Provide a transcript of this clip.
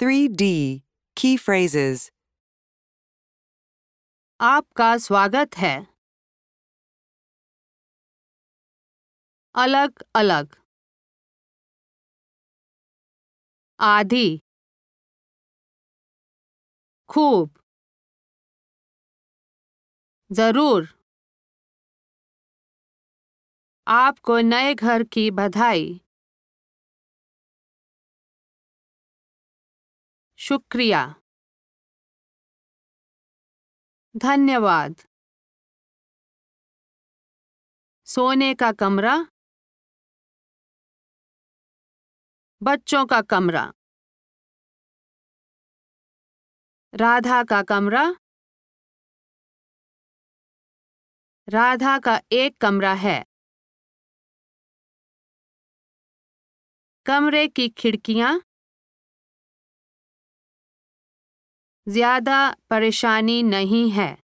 3D Key Phrases. आपका स्वागत है। अलग अलग। आधी। खूब। ज़रूर। आपको नए घर की बधाई। शुक्रिया। धन्यवाद। सोने का कमरा। बच्चों का कमरा। राधा का कमरा। राधा का एक कमरा है। कमरे की खिड़कियाँ। ज़्यादा परेशानी नहीं है।